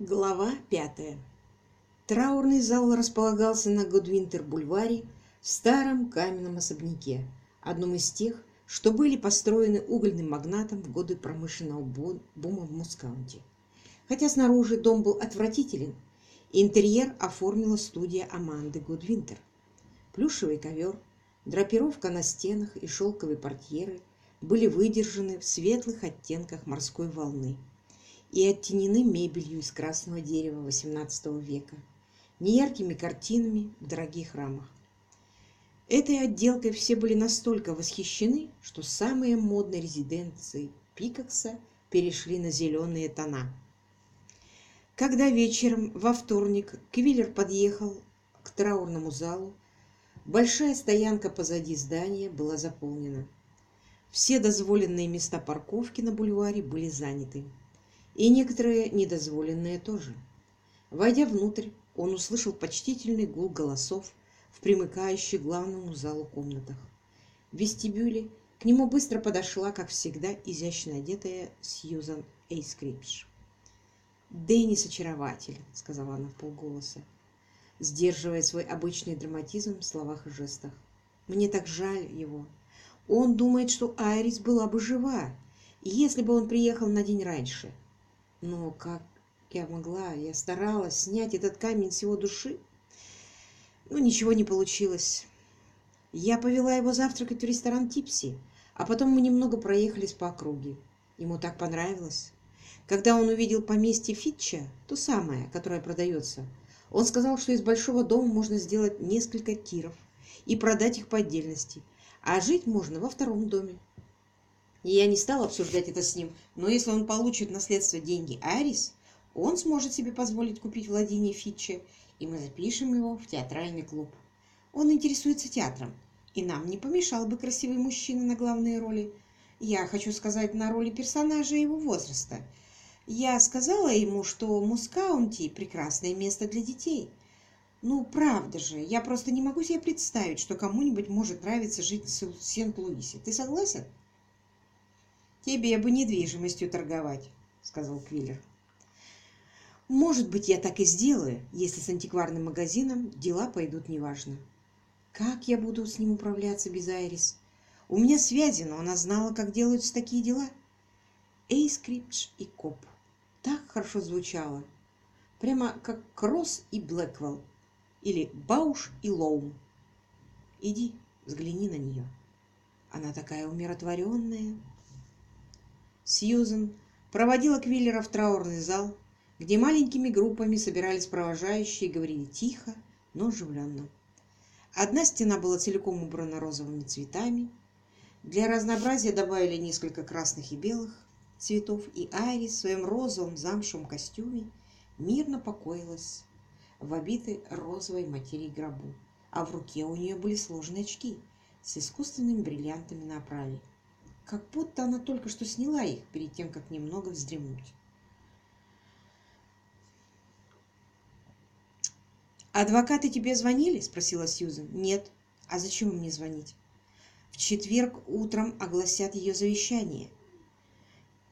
Глава пятая. Траурный зал располагался на Годвинтер-бульваре в старом каменном особняке, одном из тех, что были построены угольным магнатом в годы промышленного бума в Мускаунте. Хотя снаружи дом был отвратителен, интерьер оформила студия Аманды Годвинтер. Плюшевый ковер, драпировка на стенах и шелковые портьеры были выдержаны в светлых оттенках морской волны – и оттенены мебелью из красного дерева XVIII века, неяркими картинами в дорогих рамах. Этой отделкой все были настолько восхищены, что самые модные резиденции Пикакса перешли на зеленые тона. Когда вечером во вторник Квиллер подъехал к траурному залу, большая стоянка позади здания была заполнена. Все дозволенные места парковки на бульваре были заняты и некоторые недозволенные тоже. Войдя внутрь, он услышал почтительный гул голосов в примыкающих к главному залу комнатах. В вестибюле к нему быстро подошла, как всегда, изящно одетая Сьюзан Эйскрипш. «Деннис очарователь», — сказала она в полголоса, сдерживая свой обычный драматизм в словах и жестах. «Мне так жаль его. Он думает, что Айрис была бы жива, если бы он приехал на день раньше. Но как я могла, я старалась снять этот камень с его души. Ну, ничего не получилось. Я повела его завтракать в ресторан Типси, а потом мы немного проехались по округе. Ему так понравилось. Когда он увидел поместье Фитча, то самое, которое продается, он сказал, что из большого дома можно сделать несколько тиров и продать их по отдельности, а жить можно во втором доме. И я не стала обсуждать это с ним, но если он получит наследство деньги Арис, он сможет себе позволить купить владение Фитча, и мы запишем его в театральный клуб. Он интересуется театром, и нам не помешал бы красивый мужчина на главные роли. Я хочу сказать, на роли персонажа его возраста. Я сказала ему, что Мускаунти – прекрасное место для детей. Ну, правда же, я просто не могу себе представить, что кому-нибудь может нравиться жить в Сент-Луисе. Ты согласен? «Тебе бы недвижимостью торговать», — сказал Квиллер. «Может быть, я так и сделаю, если с антикварным магазином дела пойдут неважно. Как я буду с ним управляться без Айрис? У меня связи, но она знала, как делаются такие дела. Эксбридж и Кобб. Так хорошо звучало. Прямо как Кросс и Блэквелл. Или Бауш и Ломб. Иди, взгляни на нее. Она такая умиротворенная, Сьюзен проводила Квиллера в траурный зал, где маленькими группами собирались провожающие и говорили тихо, но оживленно. Одна стена была целиком убрана розовыми цветами. Для разнообразия добавили несколько красных и белых цветов, и Айрис в своем розовом замшевом костюме мирно покоилась в обитой розовой материи гробу, а в руке у нее были сложные очки с искусственными бриллиантами на оправе как будто она только что сняла их перед тем, как немного вздремнуть. «Адвокаты тебе звонили?» – спросила Сьюзен. «Нет. А зачем мне звонить?» «В четверг утром огласят ее завещание».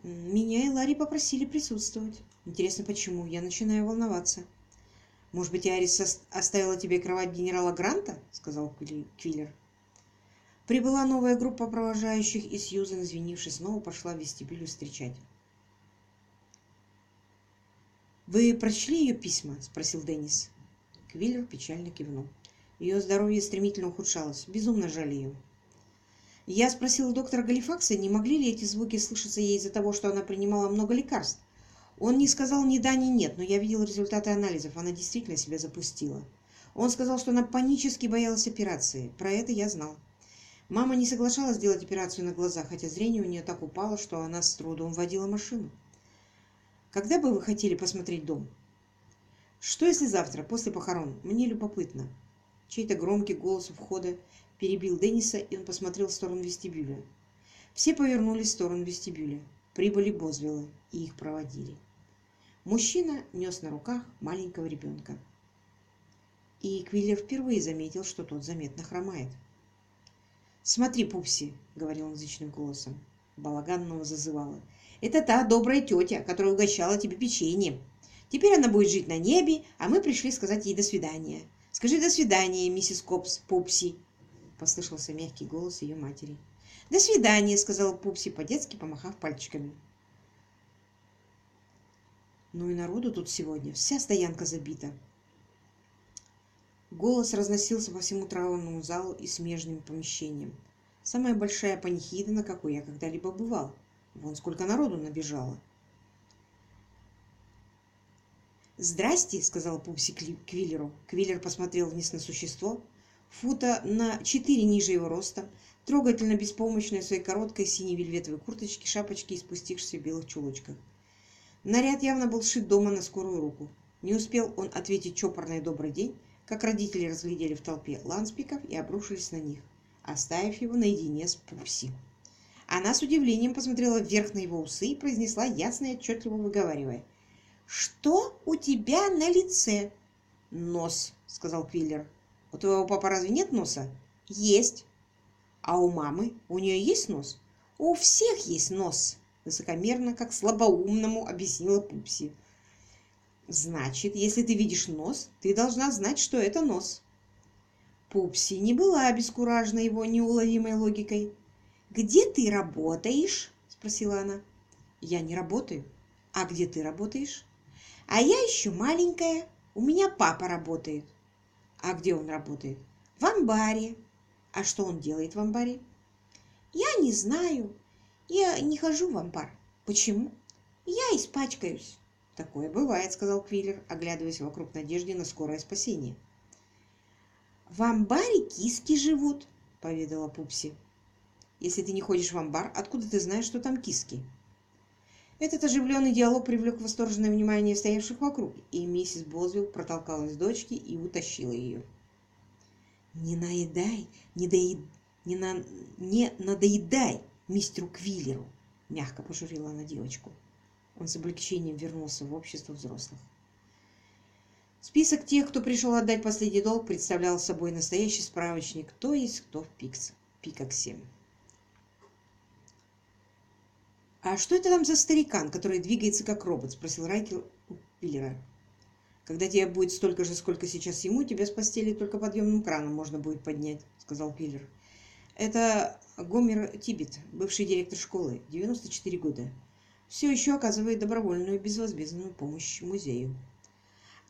«Меня и Ларри попросили присутствовать. Интересно, почему? Я начинаю волноваться». «Может быть, Арис оставила тебе кровать генерала Гранта?» – сказал Квиллер. Прибыла новая группа провожающих, и Сьюзен, извинившись, снова пошла в вестибюль встречать. «Вы прочли ее письма?» – спросил Деннис. Квиллер печально кивнул. Ее здоровье стремительно ухудшалось. Безумно жаль ее. Я спросил доктора Галифакса, не могли ли эти звуки слышаться ей из-за того, что она принимала много лекарств. Он не сказал ни да, ни нет, но я видел результаты анализов. Она действительно себя запустила. Он сказал, что она панически боялась операции. Про это я знал. Мама не соглашалась делать операцию на глазах, хотя зрение у нее так упало, что она с трудом водила машину. Когда бы вы хотели посмотреть дом? Что если завтра, после похорон? Мне любопытно. Чей-то громкий голос у входа перебил Денниса, и он посмотрел в сторону вестибюля. Все повернулись в сторону вестибюля. Прибыли Бозвиллы, и их проводили. Мужчина нес на руках маленького ребенка. И Квиллер впервые заметил, что тот заметно хромает. «Смотри, Пупси», — говорил он зычным голосом. Балаганного зазывала. «Это та добрая тетя, которая угощала тебе печеньем. Теперь она будет жить на небе, а мы пришли сказать ей до свидания. Скажи до свидания, миссис Копс, Пупси, послышался мягкий голос ее матери. До свидания, сказала Пупси, по-детски помахав пальчиками. Ну и народу тут сегодня, вся стоянка забита. Голос разносился по всему траурному залу и смежным помещениям. Самая большая панихида, на какой я когда-либо бывал. Вон сколько народу набежало. «Здрасте», — сказал Пупси Квиллеру. Квиллер посмотрел вниз на существо, фута на четыре ниже его роста, трогательно беспомощное в своей короткой синей вельветовой курточке, шапочке и спустившихся белых чулочках. Наряд явно был сшит дома на скорую руку. Не успел он ответить чопорный добрый день, как родители разглядели в толпе ланспиков и обрушились на них, оставив его наедине с Пупси. Она с удивлением посмотрела вверх на его усы и произнесла ясно и отчетливо выговаривая – «Что у тебя на лице?» «Нос», — сказал Квиллер. «У твоего папы разве нет носа?» «Есть». «А у мамы? У нее есть нос?» «У всех есть нос», — высокомерно, как слабоумному, объяснила Пупси. «Значит, если ты видишь нос, ты должна знать, что это нос». Пупси не была обескуражена его неуловимой логикой. «Где ты работаешь?» – спросила она. «Я не работаю. А где ты работаешь?» А я еще маленькая. У меня папа работает. А где он работает? В амбаре. А что он делает в амбаре? Я не знаю. Я не хожу в амбар. Почему? Я испачкаюсь. Такое бывает, сказал Квиллер, оглядываясь вокруг в надежде на скорое спасение. В амбаре киски живут, поведала Пупси. Если ты не ходишь в амбар, откуда ты знаешь, что там киски? Этот оживленный диалог привлек восторженное внимание стоявших вокруг, и миссис Бозвилл протолкалась к дочке и утащила ее. «Не надоедай, не надоед... не, на... не надоедай мистеру Квиллеру!» — мягко пожурила она девочку. Он с облегчением вернулся в общество взрослых. Список тех, кто пришел отдать последний долг, представлял собой настоящий справочник, кто есть кто в Пикс, Пикаксе. «А что это там за старикан, который двигается как робот?» – спросил Райкер у Пиллера. «Когда тебе будет столько же, сколько сейчас ему, тебя с постели только подъемным краном можно будет поднять», – сказал Пиллер. «Это Гомер Тибет, бывший директор школы, 94 года. Все еще оказывает добровольную безвозмездную помощь музею».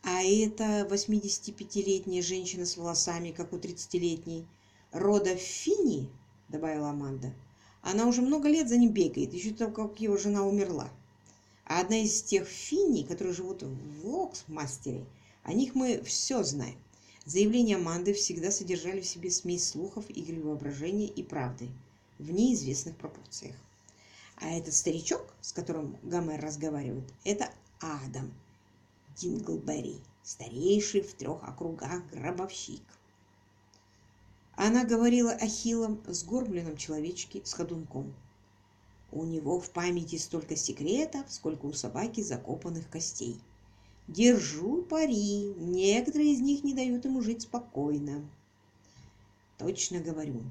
«А это 85-летняя женщина с волосами, как у 30-летней, рода Фини?» – добавила Аманда. Она уже много лет за ним бегает, еще только как его жена умерла. А одна из тех финни, которые живут в Локсмастере, о них мы все знаем. Заявления Аманды всегда содержали в себе смесь слухов, игры воображения и правды в неизвестных пропорциях. А этот старичок, с которым Гомер разговаривает, это Адам Динглберри, старейший в трех округах гробовщик. Она говорила о хилом, сгорбленном человечке с ходунком. У него в памяти столько секретов, сколько у собаки закопанных костей. Держу пари, некоторые из них не дают ему жить спокойно. Точно говорю.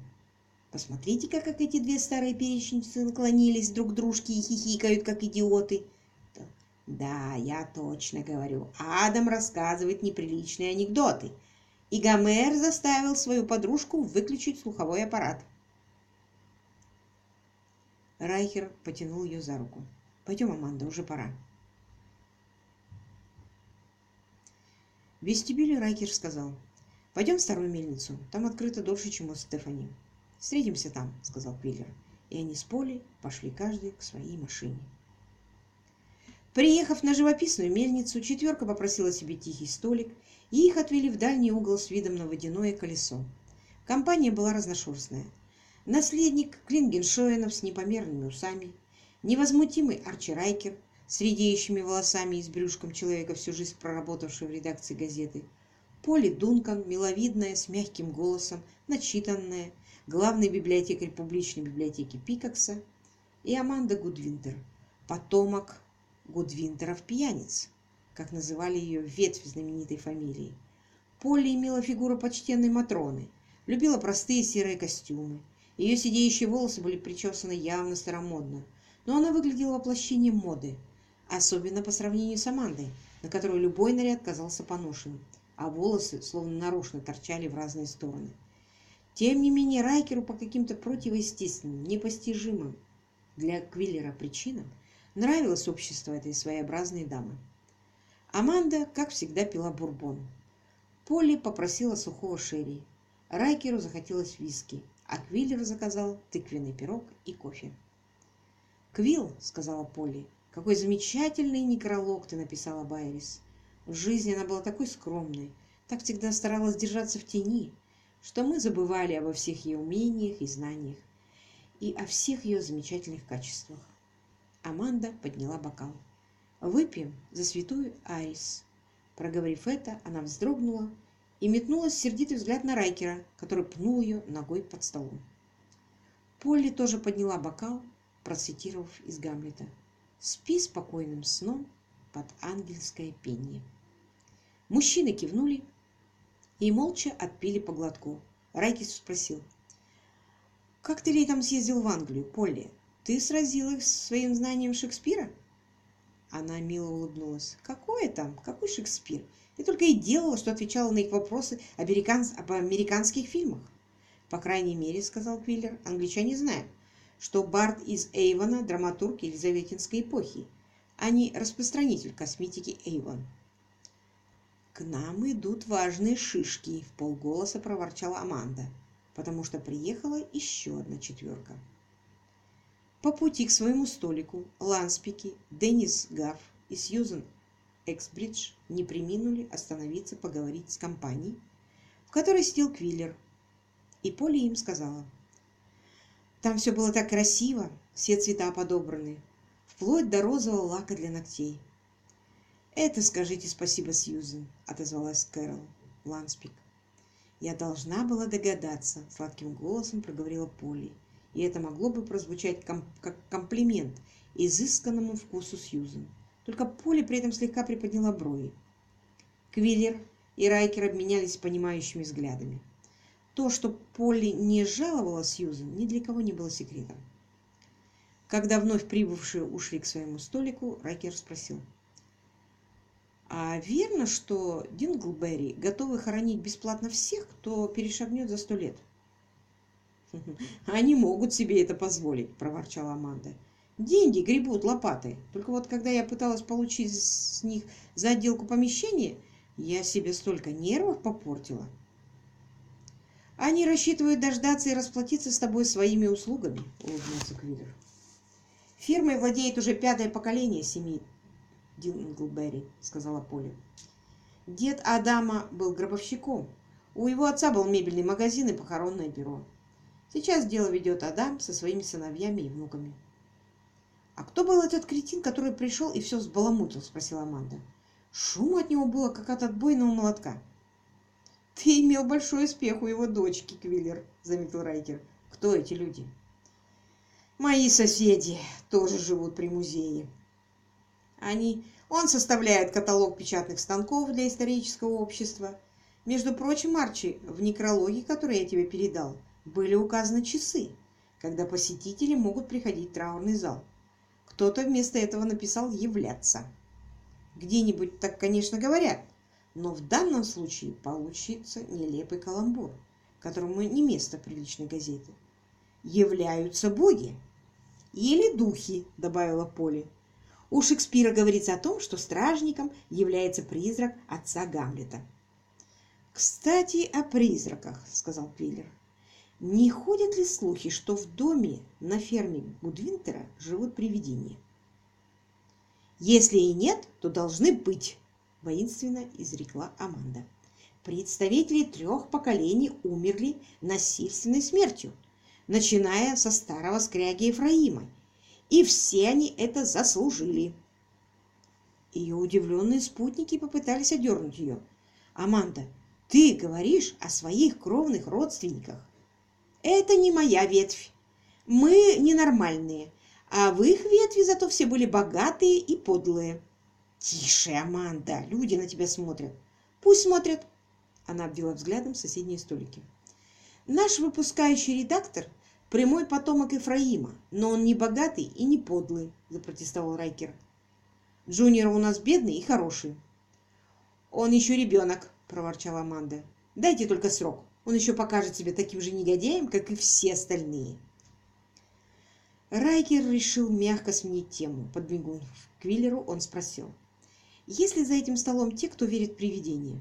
Посмотрите-ка, как эти две старые перечницы наклонились друг к дружке и хихикают, как идиоты. Да, я точно говорю. Адам рассказывает неприличные анекдоты – и Гомер заставил свою подружку выключить слуховой аппарат. Райхер потянул ее за руку. «Пойдем, Аманда, уже пора». В вестибюле Райкер сказал, «Пойдем в старую мельницу, там открыто дольше, чем у Стефани». «Встретимся там», — сказал Квиллер. И они с Поли пошли каждый к своей машине. Приехав на живописную мельницу, четверка попросила себе тихий столик и их отвели в дальний угол с видом на водяное колесо. Компания была разношерстная. Наследник Клингеншоенов с непомерными усами, невозмутимый Арчи Райкер с редеющими волосами и с брюшком человека, всю жизнь проработавшего в редакции газеты, Поли Дункан, миловидная, с мягким голосом, начитанная, главный библиотекарь публичной библиотеки Пикакса, и Аманда Гудвинтер, потомок Гудвинтеров-пьяниц как называли ее ветвь знаменитой фамилии. Полли имела фигуру почтенной Матроны, любила простые серые костюмы. Ее сидеющие волосы были причесаны явно старомодно, но она выглядела воплощением моды. особенно по сравнению с Амандой, на которой любой наряд казался поношенным, а волосы словно нарочно торчали в разные стороны. Тем не менее, Райкеру по каким-то противоестественным, непостижимым для Квиллера причинам нравилось общество этой своеобразной дамы. Аманда, как всегда, пила бурбон. Полли попросила сухого шерри. Райкеру захотелось виски, а Квиллер заказал тыквенный пирог и кофе. «Квилл», — сказала Полли, — «какой замечательный некролог ты написала, Байрис. В жизни она была такой скромной, так всегда старалась держаться в тени, что мы забывали обо всех ее умениях и знаниях и о всех ее замечательных качествах. Аманда подняла бокал. «Выпьем за святую Арис». Проговорив это, она вздрогнула и метнула сердитый взгляд на Райкера, который пнул ее ногой под столом. Полли тоже подняла бокал, процитировав из Гамлета. «Спи спокойным сном под ангельское пение». Мужчины кивнули и молча отпили по глотку. Райкис спросил. «Как ты летом съездил в Англию, Полли? Ты сразил их своим знанием Шекспира?» Она мило улыбнулась. «Какое там? Какой Шекспир? Я только и делала, что отвечала на их вопросы об американских фильмах». «По крайней мере, — сказал Квиллер, — англичане знают, что Барт из Эйвона – драматург Елизаветинской эпохи, а не распространитель косметики Эйвон». «К нам идут важные шишки», — в полголоса проворчала Аманда, потому что приехала еще одна четверка. По пути к своему столику Ланспики, Деннис Гафф и Сьюзен Эксбридж не приминули остановиться поговорить с компанией, в которой сидел Квиллер, и Поли им сказала. Там все было так красиво, все цвета подобраны, вплоть до розового лака для ногтей. «Это скажите спасибо, Сьюзен», — отозвалась Кэрол Ланспик. «Я должна была догадаться», — сладким голосом проговорила Полли. И это могло бы прозвучать ком как комплимент изысканному вкусу Сьюзен. Только Полли при этом слегка приподняла брови. Квиллер и Райкер обменялись понимающими взглядами. То, что Полли не жаловала Сьюзен, ни для кого не было секретом. Когда вновь прибывшие ушли к своему столику, Райкер спросил — а верно, что Динглберри готовы хоронить бесплатно всех, кто перешагнет за сто лет? Они могут себе это позволить, проворчала Аманда. Деньги гребут лопатой. Только вот когда я пыталась получить с них за отделку помещения, я себе столько нервов попортила. Они рассчитывают дождаться и расплатиться с тобой своими услугами, улыбнулся Квиллер. Фирмой владеет уже пятое поколение семьи Динглберри», — сказала Поля. Дед Адама был гробовщиком. У его отца был мебельный магазин и похоронное бюро. Сейчас дело ведет Адам со своими сыновьями и внуками. «А кто был этот кретин, который пришел и все взбаламутил?» – спросила Аманда. Шум от него было, как от отбойного молотка. «Ты имел большой успех у его дочки, Квиллер», – заметил Райкер. «Кто эти люди?» «Мои соседи тоже живут при музее. Они... Он составляет каталог печатных станков для исторического общества. Между прочим, Арчи, в некрологе, который я тебе передал, были указаны часы, когда посетители могут приходить в траурный зал. Кто-то вместо этого написал «являться». Где-нибудь так, конечно, говорят, но в данном случае получится нелепый каламбур, которому не место приличной газеты. «Являются боги» или «духи», добавила Поли. У Шекспира говорится о том, что стражником является призрак отца Гамлета. «Кстати, о призраках», — сказал Квиллер. «Не ходят ли слухи, что в доме на ферме Гудвинтера живут привидения?» «Если и нет, то должны быть», — воинственно изрекла Аманда. «Представители трех поколений умерли насильственной смертью, начиная со старого скряги Ефраима и все они это заслужили. Ее удивленные спутники попытались одернуть ее. «Аманда, ты говоришь о своих кровных родственниках. Это не моя ветвь. Мы ненормальные, а в их ветви зато все были богатые и подлые». «Тише, Аманда, люди на тебя смотрят». «Пусть смотрят». Она обвела взглядом соседние столики. «Наш выпускающий редактор Прямой потомок Ефраима, но он не богатый и не подлый, запротестовал Райкер. Джуниор у нас бедный и хороший. Он еще ребенок, проворчала Аманда. Дайте только срок. Он еще покажет себя таким же негодяем, как и все остальные. Райкер решил мягко сменить тему. Подмигнув Квиллеру, он спросил. «Есть ли за этим столом те, кто верит в привидения?»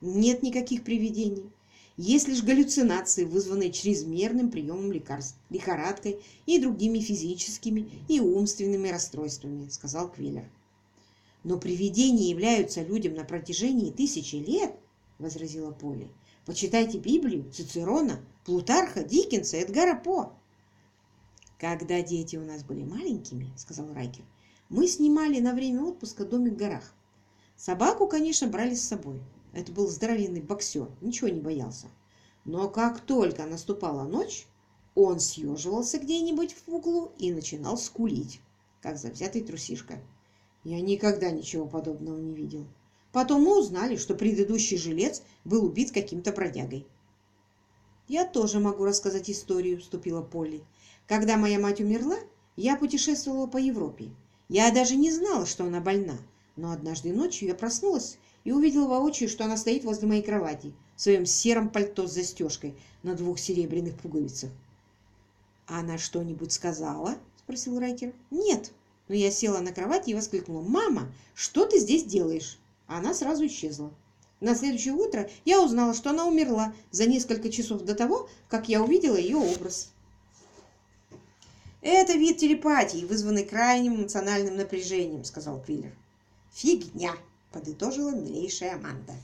«Нет никаких привидений. Есть лишь галлюцинации, вызванные чрезмерным приемом лекарств, лихорадкой и другими физическими и умственными расстройствами», — сказал Квиллер. «Но привидения являются людям на протяжении тысячи лет», — возразила Полли. «Почитайте Библию, Цицерона, Плутарха, Диккенса, Эдгара По». «Когда дети у нас были маленькими, — сказал Райкер, — мы снимали на время отпуска домик в горах. Собаку, конечно, брали с собой. Это был здоровенный боксер, ничего не боялся. Но как только наступала ночь, он съеживался где-нибудь в углу и начинал скулить, как завзятый трусишка. Я никогда ничего подобного не видел. Потом мы узнали, что предыдущий жилец был убит каким-то бродягой. «Я тоже могу рассказать историю», — вступила Полли. Когда моя мать умерла, я путешествовала по Европе. Я даже не знала, что она больна, но однажды ночью я проснулась и увидела воочию, что она стоит возле моей кровати в своем сером пальто с застежкой на двух серебряных пуговицах. «Она что-нибудь сказала?» – спросил Райкер. «Нет». Но я села на кровати и воскликнула. «Мама, что ты здесь делаешь?» Она сразу исчезла. На следующее утро я узнала, что она умерла за несколько часов до того, как я увидела ее образ. «Это вид телепатии, вызванный крайним эмоциональным напряжением», — сказал Квиллер. «Фигня», — подытожила милейшая Аманда.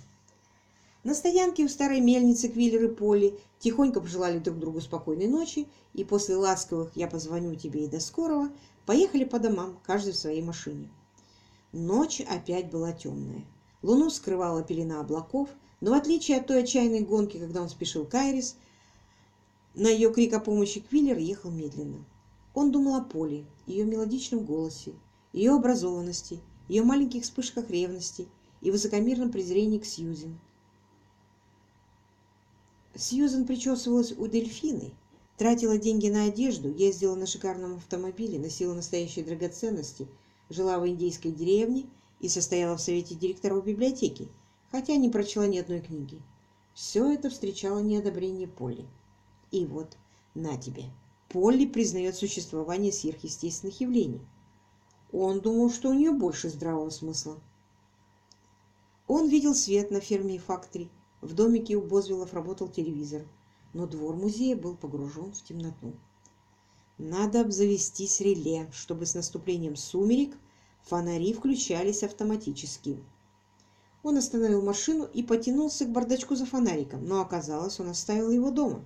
На стоянке у старой мельницы Квиллер и Полли тихонько пожелали друг другу спокойной ночи и после ласковых «я позвоню тебе и до скорого» поехали по домам, каждый в своей машине. Ночь опять была темная. Луну скрывала пелена облаков, но в отличие от той отчаянной гонки, когда он спешил к Айрис, на ее крик о помощи Квиллер ехал медленно. Он думал о Поле, ее мелодичном голосе, ее образованности, ее маленьких вспышках ревности и высокомерном презрении к Сьюзен. Сьюзен причесывалась у дельфины, тратила деньги на одежду, ездила на шикарном автомобиле, носила настоящие драгоценности, жила в индейской деревне и состояла в совете директоров библиотеки, хотя не прочла ни одной книги. Все это встречало неодобрение Поли. И вот, на тебе. Полли признает существование сверхъестественных явлений. Он думал, что у нее больше здравого смысла. Он видел свет на ферме Фактори. В домике у Бозвиллов работал телевизор, но двор музея был погружен в темноту. Надо обзавестись реле, чтобы с наступлением сумерек фонари включались автоматически. Он остановил машину и потянулся к бардачку за фонариком, но оказалось, он оставил его дома.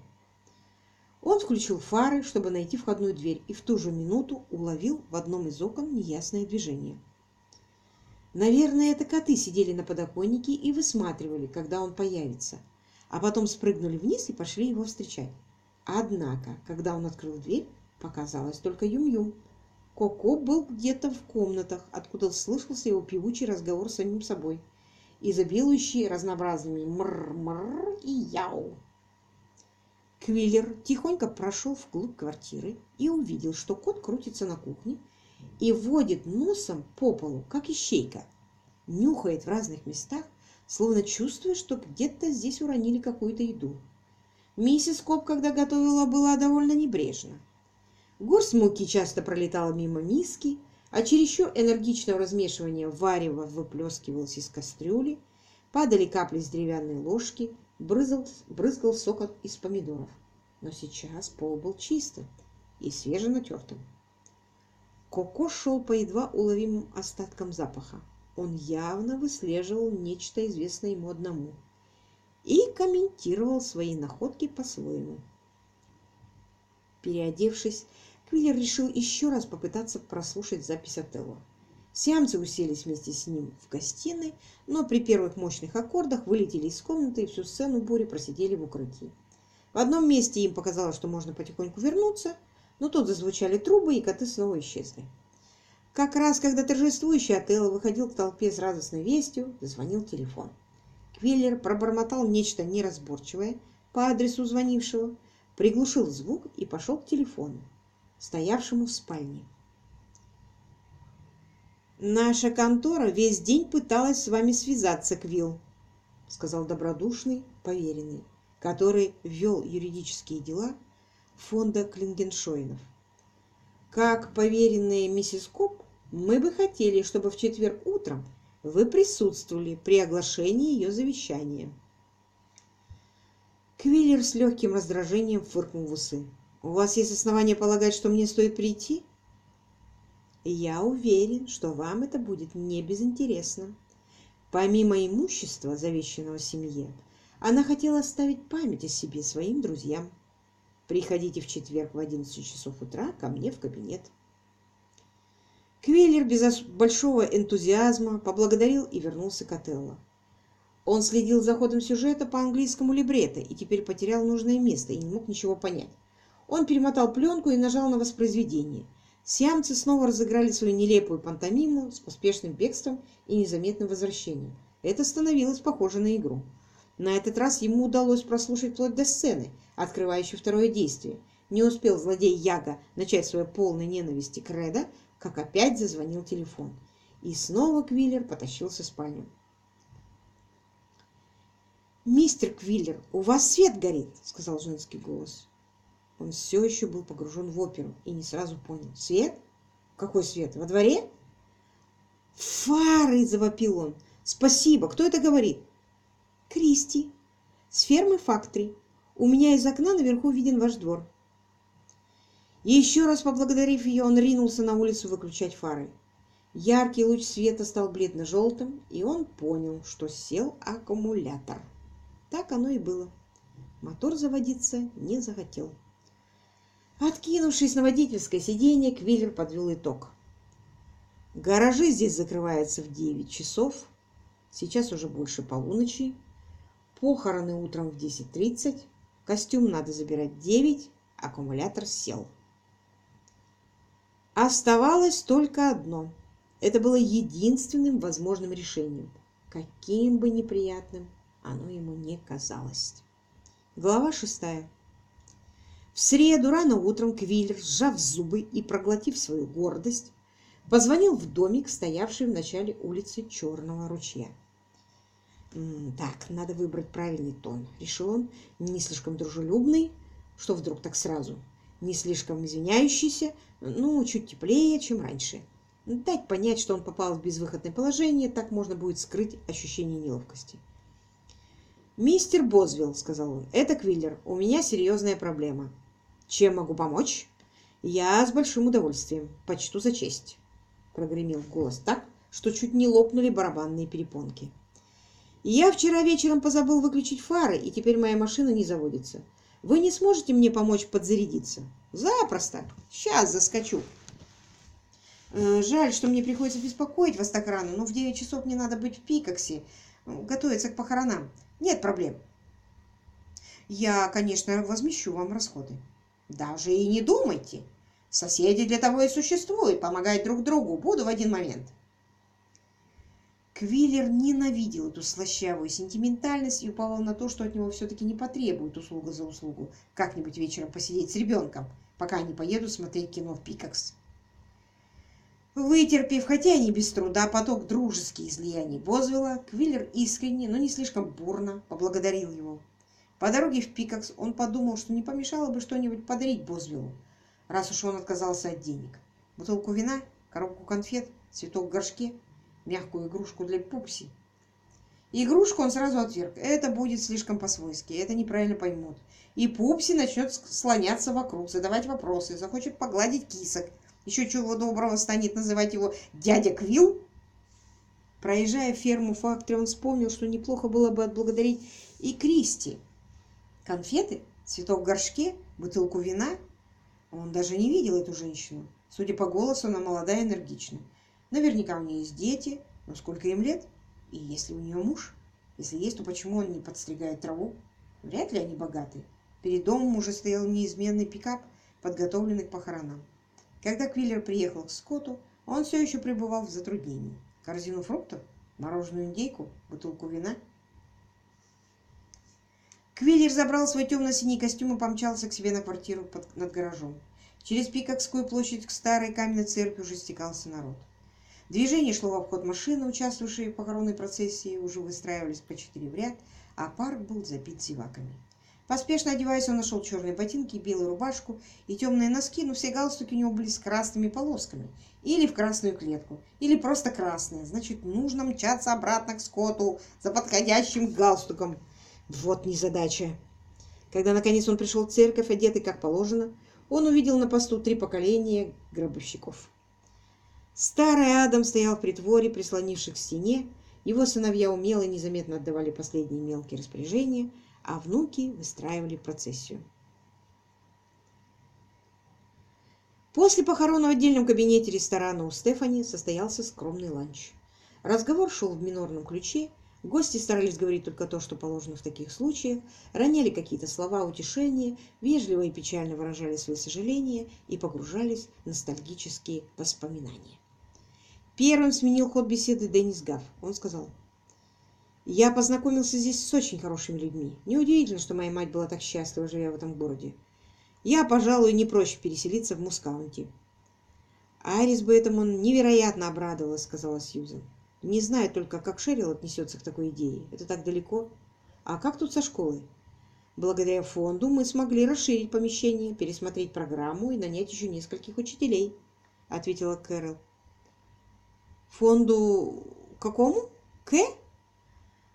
Он включил фары, чтобы найти входную дверь, и в ту же минуту уловил в одном из окон неясное движение. Наверное, это коты сидели на подоконнике и высматривали, когда он появится, а потом спрыгнули вниз и пошли его встречать. Однако, когда он открыл дверь, показалось только Юм-Юм. Коко был где-то в комнатах, откуда слышался его певучий разговор с самим собой, изобилующий разнообразными мр-мр и яу. Квиллер тихонько прошел вглубь квартиры и увидел, что кот крутится на кухне и водит носом по полу, как ищейка. Нюхает в разных местах, словно чувствуя, что где-то здесь уронили какую-то еду. Миссис Коп, когда готовила, была довольно небрежна. Горсть муки часто пролетала мимо миски, а чересчур энергичного размешивания варева выплескивалось из кастрюли, падали капли с деревянной ложки, брызгал, брызгал сок из помидоров. Но сейчас пол был чистым и свеженатертым. Коко шел по едва уловимым остаткам запаха. Он явно выслеживал нечто известное ему одному и комментировал свои находки по-своему. Переодевшись, Квиллер решил еще раз попытаться прослушать запись Отелло. Сиамцы уселись вместе с ним в гостиной, но при первых мощных аккордах вылетели из комнаты и всю сцену бури просидели в укрытии. В одном месте им показалось, что можно потихоньку вернуться, но тут зазвучали трубы, и коты снова исчезли. Как раз, когда торжествующий Отелло выходил к толпе с радостной вестью, зазвонил телефон. Квиллер пробормотал нечто неразборчивое по адресу звонившего, приглушил звук и пошел к телефону, стоявшему в спальне. «Наша контора весь день пыталась с вами связаться, Квилл», — сказал добродушный поверенный, который вел юридические дела фонда Клингеншойнов. «Как поверенная миссис Коп, мы бы хотели, чтобы в четверг утром вы присутствовали при оглашении ее завещания». Квиллер с легким раздражением фыркнул в усы. «У вас есть основания полагать, что мне стоит прийти?» «Я уверен, что вам это будет не безинтересно. Помимо имущества, завещанного семье, она хотела оставить память о себе своим друзьям. Приходите в четверг в 11 часов утра ко мне в кабинет». Квиллер без большого энтузиазма поблагодарил и вернулся к Отелло. Он следил за ходом сюжета по английскому либретто и теперь потерял нужное место и не мог ничего понять. Он перемотал пленку и нажал на воспроизведение. Сиамцы снова разыграли свою нелепую пантомиму с поспешным бегством и незаметным возвращением. Это становилось похоже на игру. На этот раз ему удалось прослушать вплоть до сцены, открывающей второе действие. Не успел злодей Яга начать свою полной ненависти к Реда, как опять зазвонил телефон. И снова Квиллер потащился в спальню. «Мистер Квиллер, у вас свет горит!» — сказал женский голос. Он все еще был погружен в оперу и не сразу понял. «Свет? Какой свет? Во дворе?» «Фары!» — завопил он. «Спасибо! Кто это говорит?» «Кристи. С фермы Фактори. У меня из окна наверху виден ваш двор». Еще раз поблагодарив ее, он ринулся на улицу выключать фары. Яркий луч света стал бледно-желтым, и он понял, что сел аккумулятор. Так оно и было. Мотор заводиться не захотел. Откинувшись на водительское сиденье, Квиллер подвел итог. Гаражи здесь закрываются в 9 часов. Сейчас уже больше полуночи. Похороны утром в 10.30. Костюм надо забирать в 9. Аккумулятор сел. Оставалось только одно. Это было единственным возможным решением. Каким бы неприятным оно ему не казалось. Глава шестая. В среду рано утром Квиллер, сжав зубы и проглотив свою гордость, позвонил в домик, стоявший в начале улицы Черного ручья. «Так, надо выбрать правильный тон», — решил он, не слишком дружелюбный, что вдруг так сразу, не слишком извиняющийся, ну, чуть теплее, чем раньше. Дать понять, что он попал в безвыходное положение, так можно будет скрыть ощущение неловкости. «Мистер Бозвилл», — сказал он, — «это Квиллер. У меня серьезная проблема». «Чем могу помочь?» «Я с большим удовольствием. Почту за честь», — прогремел голос так, что чуть не лопнули барабанные перепонки. «Я вчера вечером позабыл выключить фары, и теперь моя машина не заводится. Вы не сможете мне помочь подзарядиться?» «Запросто. Сейчас заскочу». «Э, «Жаль, что мне приходится беспокоить вас так рано, но в девять часов мне надо быть в Пикоксе, готовиться к похоронам. Нет проблем. Я, конечно, возмещу вам расходы. Даже и не думайте. Соседи для того и существуют, помогать друг другу. Буду в один момент. Квиллер ненавидел эту слащавую сентиментальность и уповал на то, что от него все-таки не потребует услуга за услугу как-нибудь вечером посидеть с ребенком, пока они поедут смотреть кино в Пикакс. Вытерпев, хотя и не без труда, поток дружеских излияний Бозвела, Квиллер искренне, но не слишком бурно поблагодарил его. По дороге в Пикакс он подумал, что не помешало бы что-нибудь подарить Бозвелу, раз уж он отказался от денег. Бутылку вина, коробку конфет, цветок в горшке, мягкую игрушку для Пупси. Игрушку он сразу отверг. Это будет слишком по-свойски, это неправильно поймут. И Пупси начнет слоняться вокруг, задавать вопросы, захочет погладить кисок, еще чего доброго станет называть его дядя Квилл. Проезжая ферму Фактори, он вспомнил, что неплохо было бы отблагодарить и Кристи. Конфеты, цветок в горшке, бутылку вина. Он даже не видел эту женщину. Судя по голосу, она молодая и энергичная. Наверняка у нее есть дети, но сколько им лет? И если у нее муж? Если есть, то почему он не подстригает траву? Вряд ли они богаты. Перед домом уже стоял неизменный пикап, подготовленный к похоронам. Когда Квиллер приехал к Скотту, он все еще пребывал в затруднении. Корзину фруктов, мороженую индейку, бутылку вина. Квиллер забрал свой темно-синий костюм и помчался к себе на квартиру под, над гаражом. Через Пикокскую площадь к старой каменной церкви уже стекался народ. Движение шло в обход машины, участвовавшие в похоронной процессии, уже выстраивались по четыре в ряд, а парк был забит зеваками. Поспешно одеваясь, он нашел черные ботинки, белую рубашку и темные носки, но все галстуки у него были с красными полосками. Или в красную клетку, или просто красные. Значит, нужно мчаться обратно к Скотту за подходящим галстуком. Вот незадача. Когда, наконец, он пришел в церковь, одетый как положено, он увидел на посту три поколения гробовщиков. Старый Адам стоял в притворе, прислонившись к стене. Его сыновья умело и незаметно отдавали последние мелкие распоряжения – а внуки выстраивали процессию. После похорон в отдельном кабинете ресторана у Стефани состоялся скромный ланч. Разговор шел в минорном ключе, гости старались говорить только то, что положено в таких случаях, роняли какие-то слова утешения, вежливо и печально выражали свои сожаления и погружались в ностальгические воспоминания. Первым сменил ход беседы Деннис Гафф. Он сказал – я познакомился здесь с очень хорошими людьми. Неудивительно, что моя мать была так счастлива, живя в этом городе. Я, пожалуй, не проще переселиться в Мускаунти. Айрис бы этому невероятно обрадовалась, сказала Сьюзен. Не знаю только, как Шерил отнесется к такой идее. Это так далеко. А как тут со школой? Благодаря фонду мы смогли расширить помещение, пересмотреть программу и нанять еще нескольких учителей, ответила Кэрол. Фонду какому? К?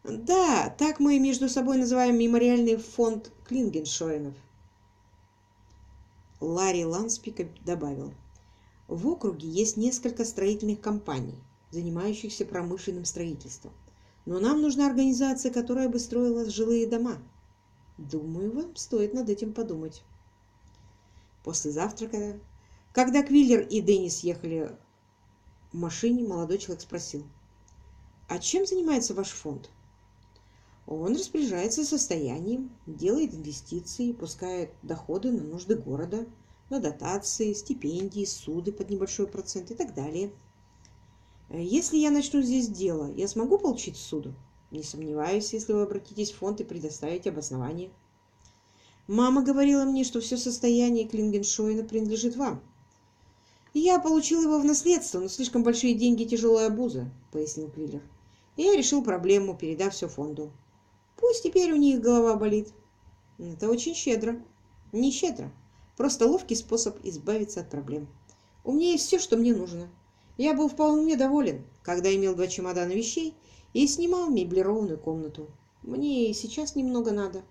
Да, так мы между собой называем мемориальный фонд Клингеншоинов. Ларри Ланспик добавил. В округе есть несколько строительных компаний, занимающихся промышленным строительством. Но нам нужна организация, которая бы строила жилые дома. Думаю, вам стоит над этим подумать. После завтрака, когда Квиллер и Деннис ехали в машине, молодой человек спросил. «А чем занимается ваш фонд?» Он распоряжается состоянием, делает инвестиции, пускает доходы на нужды города, на дотации, стипендии, суды под небольшой процент и так далее. Если я начну здесь дело, я смогу получить суду? Не сомневаюсь, если вы обратитесь в фонд и предоставите обоснование. Мама говорила мне, что все состояние Клингеншойна принадлежит вам. Я получил его в наследство, но слишком большие деньги – тяжелая обуза, пояснил Квиллер. И я решил проблему, передав все фонду. Пусть теперь у них голова болит. Это очень щедро. Не щедро. Просто ловкий способ избавиться от проблем. У меня есть все, что мне нужно. Я был вполне доволен, когда имел два чемодана вещей и снимал меблированную комнату. Мне сейчас немного надо.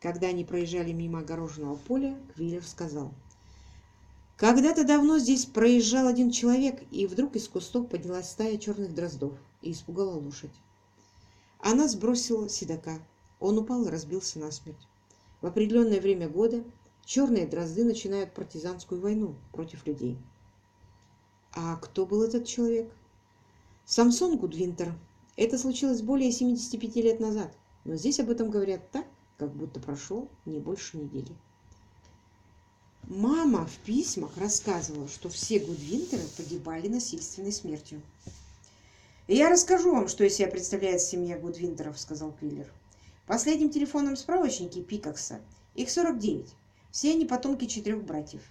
Когда они проезжали мимо огороженного поля, Квиллер сказал. Когда-то давно здесь проезжал один человек, и вдруг из кустов поднялась стая черных дроздов и испугала лошадь. Она сбросила седока. Он упал и разбился насмерть. В определенное время года черные дрозды начинают партизанскую войну против людей. А кто был этот человек? Самсон Гудвинтер. Это случилось более 75 лет назад, но здесь об этом говорят так, как будто прошло не больше недели. Мама в письмах рассказывала, что все Гудвинтеры погибали насильственной смертью. «Я расскажу вам, что из себя представляет семья Гудвинтеров», — сказал Квиллер. В последнем телефонном справочнике Пикакса их 49. Все они потомки четырех братьев.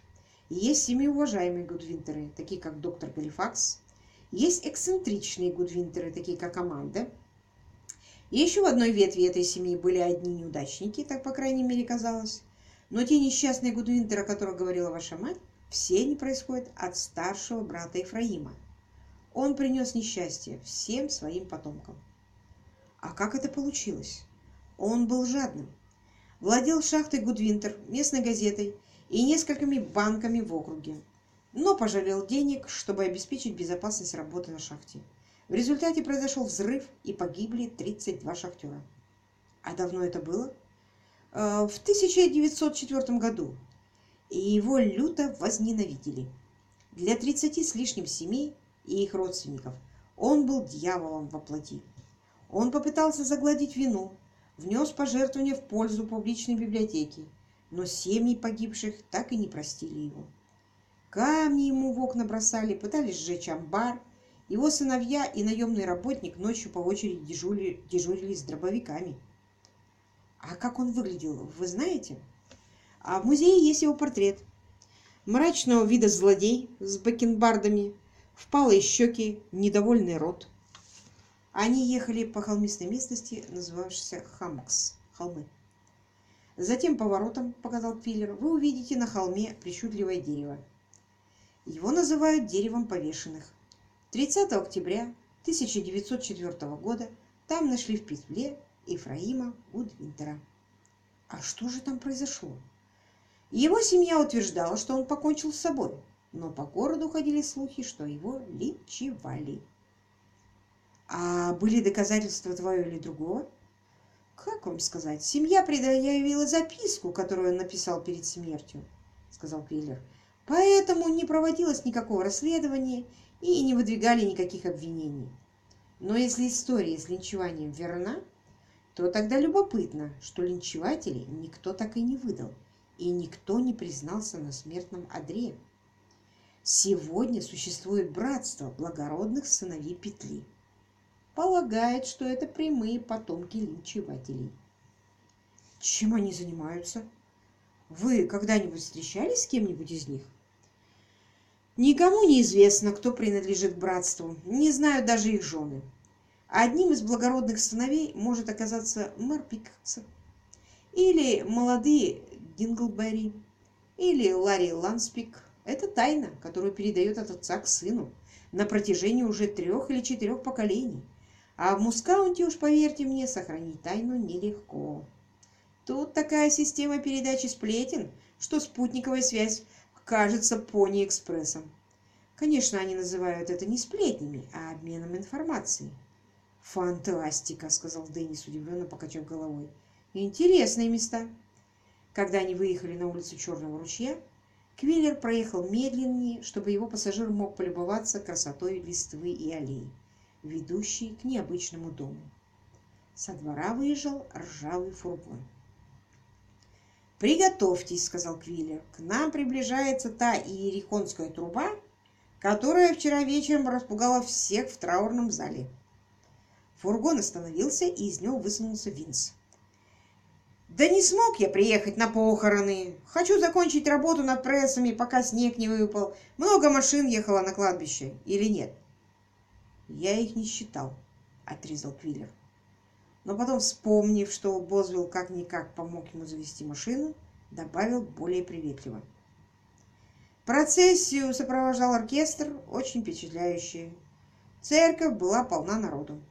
Есть семьи уважаемые Гудвинтеры, такие как доктор Галифакс. Есть эксцентричные Гудвинтеры, такие как Аманда. И еще в одной ветви этой семьи были одни неудачники, так, по крайней мере, казалось. Но те несчастные Гудвинтеры, о которых говорила ваша мать, все они происходят от старшего брата Ефраима, он принес несчастье всем своим потомкам. А как это получилось? Он был жадным. Владел шахтой Гудвинтер, местной газетой и несколькими банками в округе, но пожалел денег, чтобы обеспечить безопасность работы на шахте. В результате произошел взрыв и погибли 32 шахтера. А давно это было? Э, в 1904 году. И его люто возненавидели. Для 30 с лишним семей и их родственников. Он был дьяволом во плоти. Он попытался загладить вину, внес пожертвования в пользу публичной библиотеки, но семьи погибших так и не простили его. Камни ему в окна бросали, пытались сжечь амбар. Его сыновья и наемный работник ночью по очереди дежурили, дежурили с дробовиками. А как он выглядел, вы знаете? А в музее есть его портрет. Мрачного вида злодей с бакенбардами, впалые щеки, недовольный рот. Они ехали по холмистой местности, называвшейся Хамкс, холмы. Затем поворотом, показал Квиллер, вы увидите на холме причудливое дерево. Его называют деревом повешенных. 30 октября 1904 года там нашли в петле Ефраима Гудвинтера. А что же там произошло? Его семья утверждала, что он покончил с собой, но по городу ходили слухи, что его линчевали. А были доказательства твоего или другого? «Как вам сказать? Семья предъявила записку, которую он написал перед смертью», — сказал Квиллер. «Поэтому не проводилось никакого расследования и не выдвигали никаких обвинений. Но если история с линчеванием верна, то тогда любопытно, что линчевателей никто так и не выдал, и никто не признался на смертном одре. Сегодня существует братство благородных сыновей петли полагает, что это прямые потомки линчевателей. Чем они занимаются? Вы когда-нибудь встречались с кем-нибудь из них? Никому не известно, кто принадлежит братству, не знают даже их жены. Одним из благородных сыновей может оказаться мэр Пиккса, или молодые Динглберри, или Ларри Ланспик. Это тайна, которую передает от отца к сыну на протяжении уже трех или четырех поколений – а в Мускаунте, уж поверьте мне, сохранить тайну нелегко. Тут такая система передачи сплетен, что спутниковая связь кажется пони-экспрессом. Конечно, они называют это не сплетнями, а обменом информацией. «Фантастика!» — сказал Деннис, удивленно покачав головой. «Интересные места!» Когда они выехали на улицу Черного ручья, Квиллер проехал медленнее, чтобы его пассажир мог полюбоваться красотой листвы и аллей ведущий к необычному дому. Со двора выезжал ржавый фургон. «Приготовьтесь», — сказал Квиллер. «К нам приближается та иерихонская труба, которая вчера вечером распугала всех в траурном зале». Фургон остановился, и из него высунулся Винс. «Да не смог я приехать на похороны. Хочу закончить работу над прессами, пока снег не выпал. Много машин ехало на кладбище. Или нет?» Я их не считал, отрезал Квиллер. Но потом, вспомнив, что Бозвилл как-никак помог ему завести машину, добавил более приветливо. Процессию сопровождал оркестр, очень впечатляющий. Церковь была полна народу.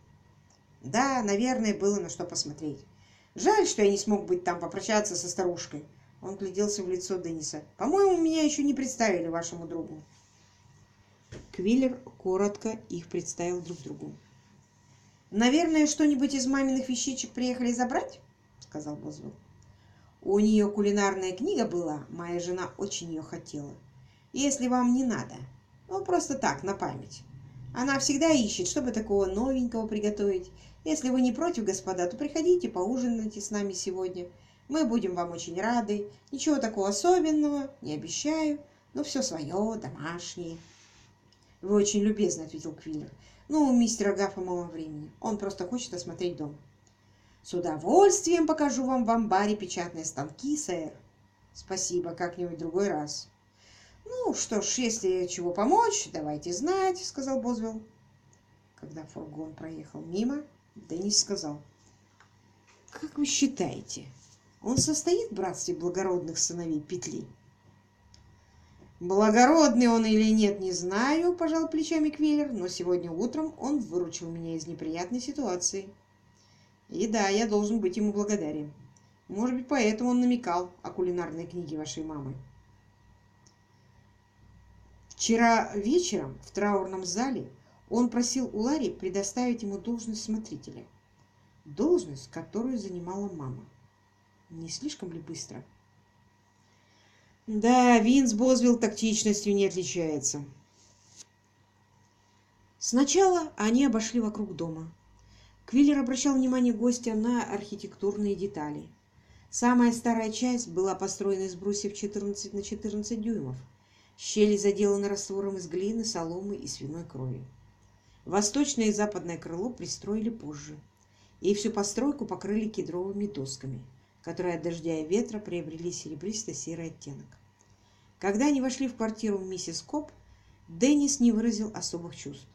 Да, наверное, было на что посмотреть. Жаль, что я не смог быть там попрощаться со старушкой. Он гляделся в лицо Денниса. По-моему, меня еще не представили вашему другу. Квиллер коротко их представил друг другу. «Наверное, что-нибудь из маминых вещичек приехали забрать?» — сказал Бозвелл. «У нее кулинарная книга была, моя жена очень ее хотела. Если вам не надо, ну просто так, на память. Она всегда ищет, чтобы такого новенького приготовить. Если вы не против, господа, то приходите, поужинайте с нами сегодня. Мы будем вам очень рады. Ничего такого особенного, не обещаю, но все свое, домашнее». «Вы очень любезны», — ответил Квиллер. «Ну, у мистера Гафа мало времени. Он просто хочет осмотреть дом». «С удовольствием покажу вам в амбаре печатные станки, сэр». «Спасибо, как-нибудь другой раз». «Ну что ж, если чего помочь, давайте знать», — сказал Бозвелл. Когда фургон проехал мимо, Денис сказал. «Как вы считаете, он состоит в братстве благородных сыновей петли?» Благородный он или нет, не знаю, пожал плечами Квиллер, но сегодня утром он выручил меня из неприятной ситуации. И да, я должен быть ему благодарен. Может быть, поэтому он намекал о кулинарной книге вашей мамы. Вчера вечером в траурном зале он просил у Ларри предоставить ему должность смотрителя. Должность, которую занимала мама. Не слишком ли быстро? — да, Винс Бозвилл тактичностью не отличается. Сначала они обошли вокруг дома. Квиллер обращал внимание гостя на архитектурные детали. Самая старая часть была построена из брусьев 14 на 14 дюймов. Щели заделаны раствором из глины, соломы и свиной крови. Восточное и западное крыло пристроили позже, и всю постройку покрыли кедровыми досками, которые от дождя и ветра приобрели серебристо-серый оттенок. Когда они вошли в квартиру миссис Коп, Деннис не выразил особых чувств.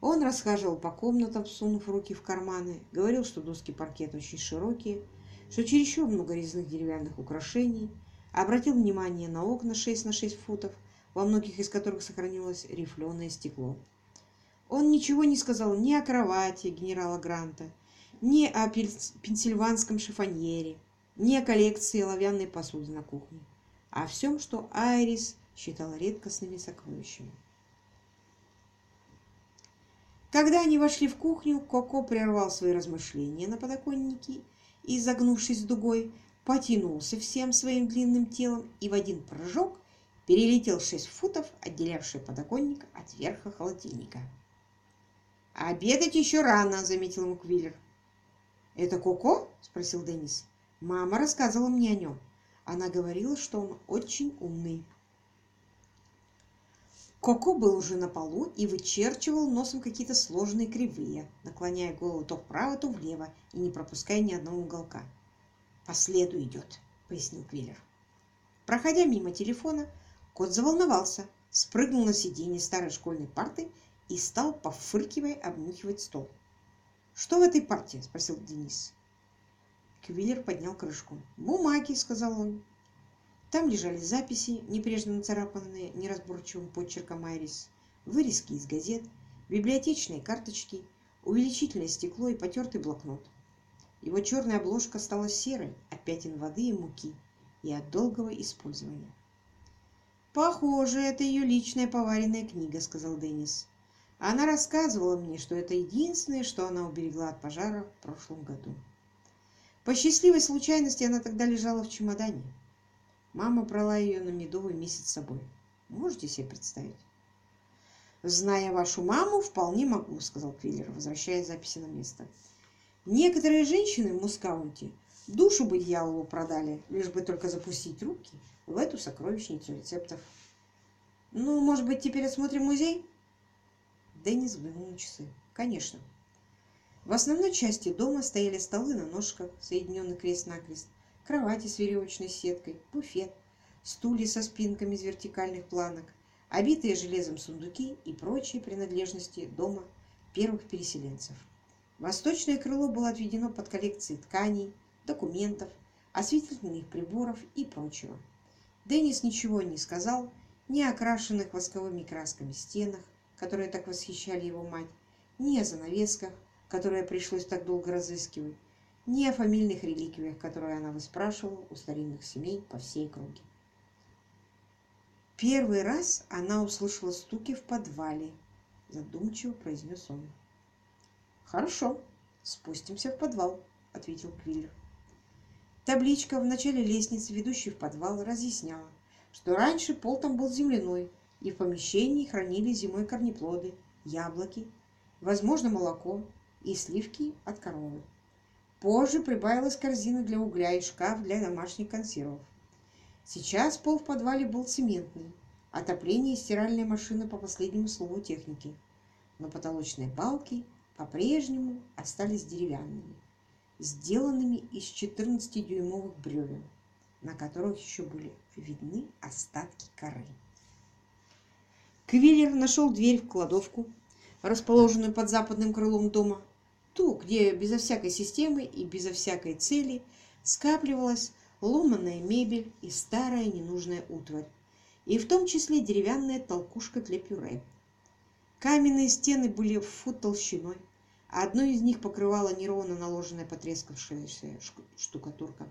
Он расхаживал по комнатам, сунув руки в карманы, говорил, что доски паркета очень широкие, что чересчур много резных деревянных украшений, обратил внимание на окна 6 на 6 футов, во многих из которых сохранилось рифленое стекло. Он ничего не сказал ни о кровати генерала Гранта, ни о пенсильванском шифоньере, ни о коллекции оловянной посуды на кухне, а о всем, что Айрис считала редкостными сокровищами. Когда они вошли в кухню, Коко прервал свои размышления на подоконнике и, загнувшись дугой, потянулся всем своим длинным телом и в один прыжок перелетел шесть футов, отделявшие подоконник от верха холодильника. «Обедать еще рано», — заметил ему Квиллер. «Это Коко?» — спросил Деннис. «Мама рассказывала мне о нем. Она говорила, что он очень умный». Коко был уже на полу и вычерчивал носом какие-то сложные кривые, наклоняя голову то вправо, то влево и не пропуская ни одного уголка. «По следу идет», — пояснил Квиллер. Проходя мимо телефона, кот заволновался, спрыгнул на сиденье старой школьной парты и стал, пофыркивая, обнюхивать стол. «Что в этой партии?» — спросил Денис. Квиллер поднял крышку. «Бумаги», — сказал он. Там лежали записи, непрежно нацарапанные неразборчивым почерком Айрис, вырезки из газет, библиотечные карточки, увеличительное стекло и потертый блокнот. Его черная обложка стала серой от пятен воды и муки и от долгого использования. «Похоже, это ее личная поваренная книга», — сказал Деннис. «Она рассказывала мне, что это единственное, что она уберегла от пожара в прошлом году. По счастливой случайности она тогда лежала в чемодане. Мама брала ее на медовый месяц с собой. Можете себе представить? «Зная вашу маму, вполне могу», — сказал Квиллер, возвращая записи на место. «Некоторые женщины в Мускаунте душу бы дьяволу продали, лишь бы только запустить руки в эту сокровищницу рецептов. Ну, может быть, теперь осмотрим музей?» Деннис взглянул на часы. «Конечно». В основной части дома стояли столы на ножках, соединенных крест-накрест, кровати с веревочной сеткой, буфет, стулья со спинками из вертикальных планок, обитые железом сундуки и прочие принадлежности дома первых переселенцев. Восточное крыло было отведено под коллекции тканей, документов, осветительных приборов и прочего. Деннис ничего не сказал ни о окрашенных восковыми красками стенах, которые так восхищали его мать, ни о занавесках, которые пришлось так долго разыскивать, ни о фамильных реликвиях, которые она выспрашивала у старинных семей по всей округе. Первый раз она услышала стуки в подвале, задумчиво произнес он. «Хорошо, спустимся в подвал», — ответил Квиллер. Табличка в начале лестницы, ведущей в подвал, разъясняла, что раньше пол там был земляной, и в помещении хранили зимой корнеплоды, яблоки, возможно, молоко и сливки от коровы. Позже прибавилась корзина для угля и шкаф для домашних консервов. Сейчас пол в подвале был цементный, отопление и стиральная машина по последнему слову техники. Но потолочные балки по-прежнему остались деревянными, сделанными из 14-дюймовых бревен, на которых еще были видны остатки коры. Квиллер нашел дверь в кладовку, расположенную под западным крылом дома, ту, где безо всякой системы и безо всякой цели скапливалась ломаная мебель и старая ненужная утварь, и в том числе деревянная толкушка для пюре. Каменные стены были в фут толщиной, а одну из них покрывала неровно наложенная потрескавшаяся штукатурка.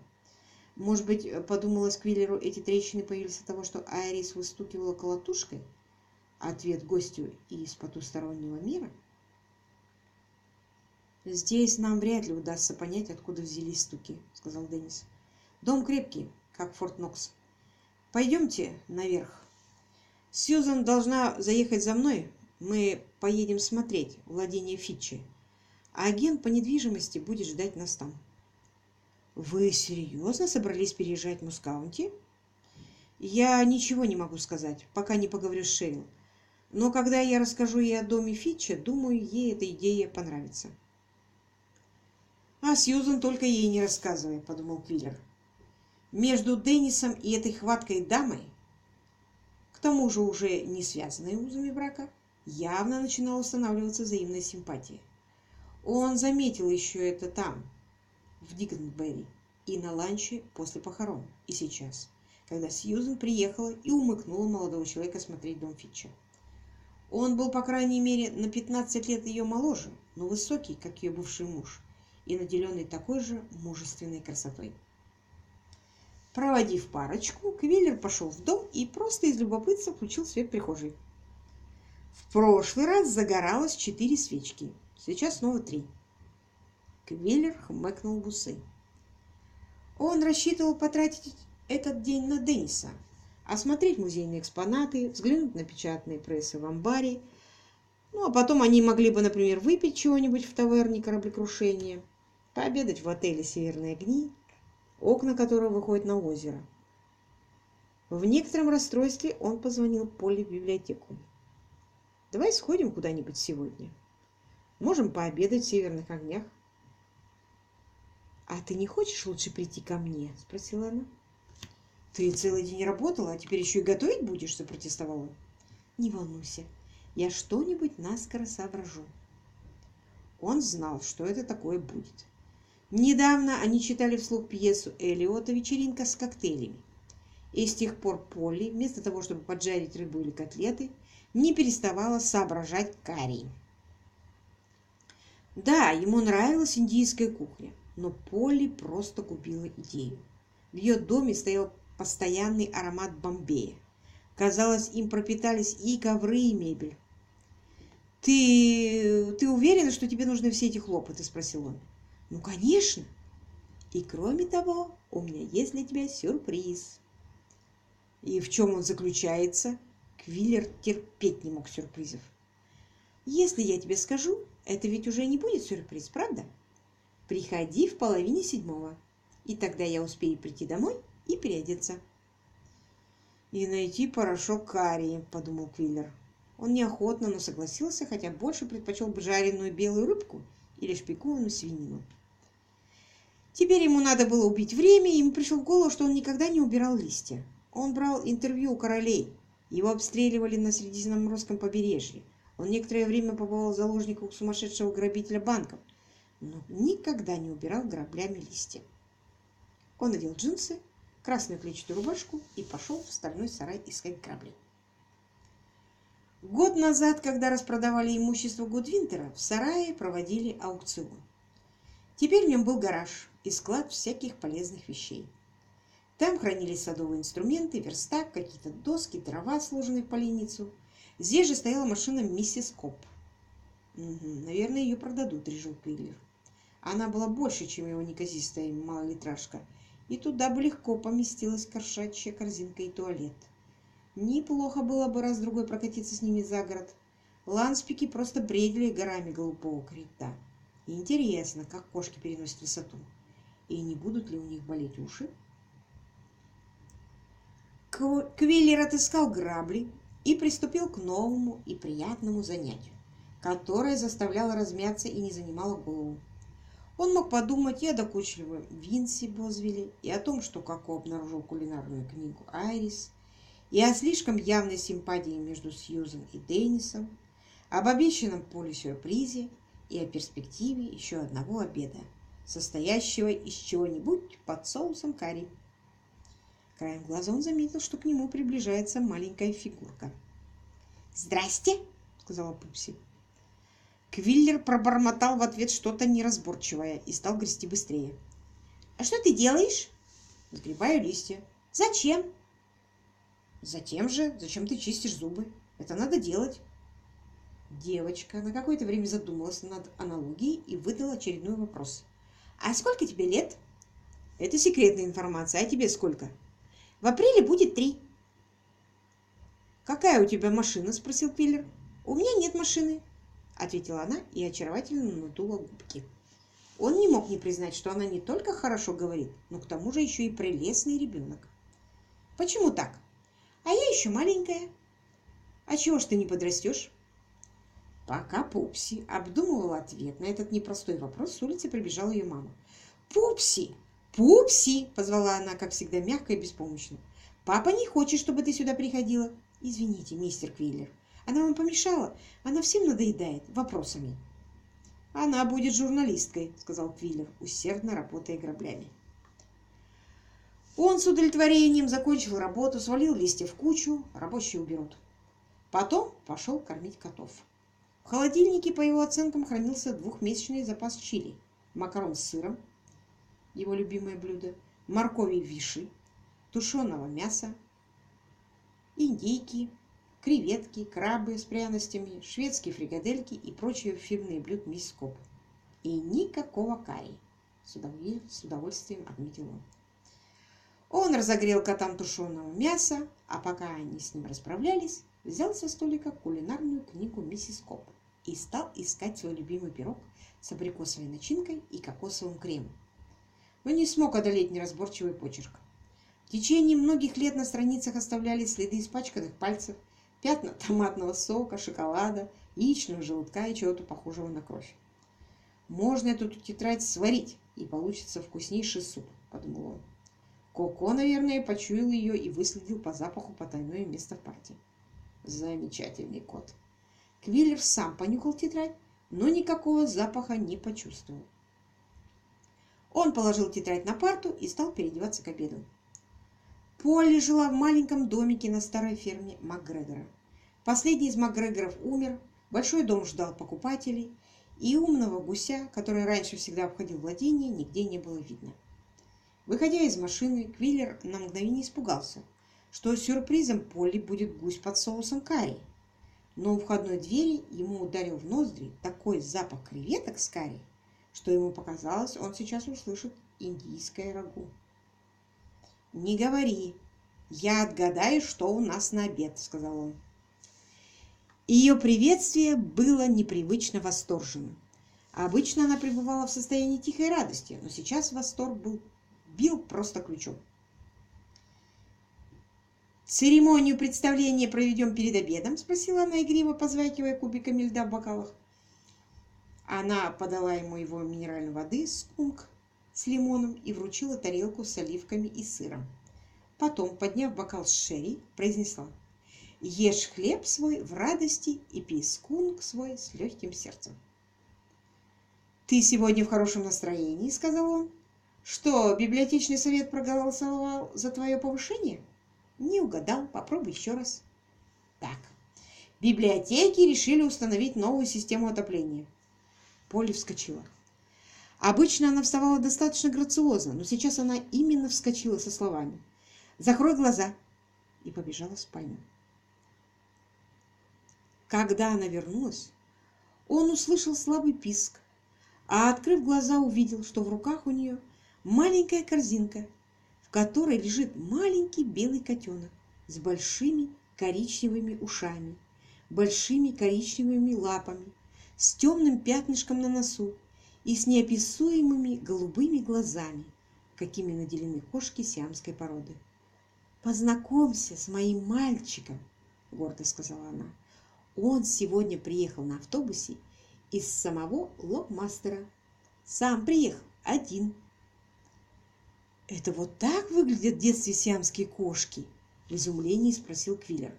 Может быть, подумалось Квиллеру, эти трещины появились от того, что Айрис выстукивала колотушкой? Ответ гостю из потустороннего мира – «Здесь нам вряд ли удастся понять, откуда взялись стуки», — сказал Деннис. «Дом крепкий, как Форт Нокс. Пойдемте наверх. Сьюзан должна заехать за мной. Мы поедем смотреть владение Фитчи. А агент по недвижимости будет ждать нас там». «Вы серьезно собрались переезжать в Мускаунти?» «Я ничего не могу сказать, пока не поговорю с Шерил. Но когда я расскажу ей о доме Фитча, думаю, ей эта идея понравится». «А Сьюзан только ей не рассказывай», — подумал Квиллер. «Между Деннисом и этой хваткой дамой тому же уже не связанные узами брака, явно начинала устанавливаться взаимная симпатия. Он заметил еще это там, в Диггенберри, и на ланче после похорон, и сейчас, когда Сьюзен приехала и умыкнула молодого человека смотреть дом Фитча. Он был, по крайней мере, на 15 лет ее моложе, но высокий, как ее бывший муж, и наделенный такой же мужественной красотой. Проводив парочку, Квиллер пошел в дом и просто из любопытства включил свет прихожей. В прошлый раз загоралось четыре свечки, сейчас снова три. Квиллер хмыкнул в усы. Он рассчитывал потратить этот день на Денниса, осмотреть музейные экспонаты, взглянуть на печатные прессы в амбаре, ну а потом они могли бы, например, выпить чего-нибудь в таверне кораблекрушения, пообедать в отеле «Северные огни», окна которого выходят на озеро. В некотором расстройстве он позвонил Поле в библиотеку. «Давай сходим куда-нибудь сегодня. Можем пообедать в «Северных огнях». «А ты не хочешь лучше прийти ко мне?» – спросила она. «Ты целый день работала, а теперь еще и готовить будешь?» – запротестовала. «Не волнуйся, я что-нибудь наскоро соображу». Он знал, что это такое будет. Недавно они читали вслух пьесу Элиота «Вечеринка с коктейлями». И с тех пор Полли, вместо того, чтобы поджарить рыбу или котлеты, не переставала соображать карри. Да, ему нравилась индийская кухня, но Полли просто купила идею. В ее доме стоял постоянный аромат Бомбея. Казалось, им пропитались и ковры, и мебель. «Ты, ты уверена, что тебе нужны все эти хлопоты?» – спросил он. Ну, конечно. И кроме того, у меня есть для тебя сюрприз. И в чем он заключается? Квиллер терпеть не мог сюрпризов. Если я тебе скажу, это ведь уже не будет сюрприз, правда? Приходи в половине седьмого, и тогда я успею прийти домой и переодеться. И найти порошок карии, подумал Квиллер. Он неохотно, но согласился, хотя больше предпочел бы жареную белую рыбку или шпикованную свинину. Теперь ему надо было убить время, и ему пришло в голову, что он никогда не убирал листья. Он брал интервью у королей. Его обстреливали на Средиземноморском побережье. Он некоторое время побывал заложником сумасшедшего грабителя банков, но никогда не убирал граблями листья. Он надел джинсы, красную клетчатую рубашку и пошел в стальной сарай искать грабли. Год назад, когда распродавали имущество Гудвинтера, в сарае проводили аукцион. Теперь в нем был гараж и склад всяких полезных вещей. Там хранились садовые инструменты, верстак, какие-то доски, дрова, сложенные в поленницу. Здесь же стояла машина миссис Коп. Угу, наверное, ее продадут, решил Квиллер. Она была больше, чем его неказистая малолитражка, и туда бы легко поместилась кошачья корзинка и туалет. Неплохо было бы раз-другой прокатиться с ними за город. Ланспики просто бредили горами голубого крита. Интересно, как кошки переносят высоту. И не будут ли у них болеть уши? Квиллер отыскал грабли и приступил к новому и приятному занятию, которое заставляло размяться и не занимало голову. Он мог подумать и о докучливом Винси Бозвилле, и о том, что Коко обнаружил кулинарную книгу «Айрис», и о слишком явной симпатии между Сьюзен и Деннисом, об обещанном поле сюрпризе и о перспективе еще одного обеда, состоящего из чего-нибудь под соусом карри. Краем глаза он заметил, что к нему приближается маленькая фигурка. «Здрасте!» — сказала Пупси. Квиллер пробормотал в ответ что-то неразборчивое и стал грести быстрее. «А что ты делаешь?» «Сгребаю листья». «Зачем?» «Затем же, зачем ты чистишь зубы. Это надо делать». Девочка на какое-то время задумалась над аналогией и выдала очередной вопрос. «А сколько тебе лет?» «Это секретная информация. А тебе сколько?» «В апреле будет три». «Какая у тебя машина?» – спросил Пиллер. «У меня нет машины», – ответила она и очаровательно надула губки. Он не мог не признать, что она не только хорошо говорит, но к тому же еще и прелестный ребенок. «Почему так?» «А я еще маленькая». «А чего ж ты не подрастешь?» Пока Пупси обдумывала ответ на этот непростой вопрос, с улицы прибежала ее мама. «Пупси! Пупси!» – позвала она, как всегда, мягко и беспомощно. «Папа не хочет, чтобы ты сюда приходила. «Извините, мистер Квиллер, она вам помешала? Она всем надоедает вопросами». «Она будет журналисткой», — сказал Квиллер, усердно работая граблями. Он с удовлетворением закончил работу, свалил листья в кучу, рабочие уберут. Потом пошел кормить котов. В холодильнике, по его оценкам, хранился двухмесячный запас чили, макарон с сыром, его любимое блюдо, моркови виши, тушеного мяса, индейки, креветки, крабы с пряностями, шведские фрикадельки и прочие фирменные блюда мисс Коп. И никакого карри, с удовольствием отметил он. Он разогрел котам тушеного мяса, а пока они с ним расправлялись, взял со столика кулинарную книгу миссис Коп и стал искать свой любимый пирог с абрикосовой начинкой и кокосовым кремом. Но не смог одолеть неразборчивый почерк. В течение многих лет на страницах оставлялись следы испачканных пальцев, пятна томатного сока, шоколада, яичного желтка и чего-то похожего на кровь. «Можно эту тетрадь сварить, и получится вкуснейший суп», — подумал он. Коко, наверное, почуял ее и выследил по запаху потайное место в партии. Замечательный кот. Квиллер сам понюхал тетрадь, но никакого запаха не почувствовал. Он положил тетрадь на парту и стал переодеваться к обеду. Полли жила в маленьком домике на старой ферме МакГрегора. Последний из МакГрегоров умер, большой дом ждал покупателей, и умного гуся, который раньше всегда обходил владение, нигде не было видно. Выходя из машины, Квиллер на мгновение испугался, что сюрпризом Полли будет гусь под соусом карри. Но у входной двери ему ударил в ноздри такой запах креветок с карри, что ему показалось, он сейчас услышит индийское рагу. «Не говори, я отгадаю, что у нас на обед», — сказал он. Ее приветствие было непривычно восторженным. Обычно она пребывала в состоянии тихой радости, но сейчас восторг был бил просто ключом. «Церемонию представления проведем перед обедом?» – спросила она игриво, позвякивая кубиками льда в бокалах. Она подала ему его минеральной воды, скунг с лимоном и вручила тарелку с оливками и сыром. Потом, подняв бокал с шерри, произнесла «Ешь хлеб свой в радости и пей скунг свой с легким сердцем». «Ты сегодня в хорошем настроении?» – сказал он. Что, библиотечный совет проголосовал за твое повышение? Не угадал. Попробуй еще раз. Так. Библиотеки решили установить новую систему отопления. Полли вскочила. Обычно она вставала достаточно грациозно, но сейчас она именно вскочила со словами «Закрой глаза!» и побежала в спальню. Когда она вернулась, он услышал слабый писк, а, открыв глаза, увидел, что в руках у нее – маленькая корзинка, в которой лежит маленький белый котенок с большими коричневыми ушами, большими коричневыми лапами, с темным пятнышком на носу и с неописуемыми голубыми глазами, какими наделены кошки сиамской породы. «Познакомься с моим мальчиком», — гордо сказала она. «Он сегодня приехал на автобусе из самого лобмастера. Сам приехал один». «Это вот так выглядят в детстве сиамские кошки?» – в изумлении спросил Квиллер.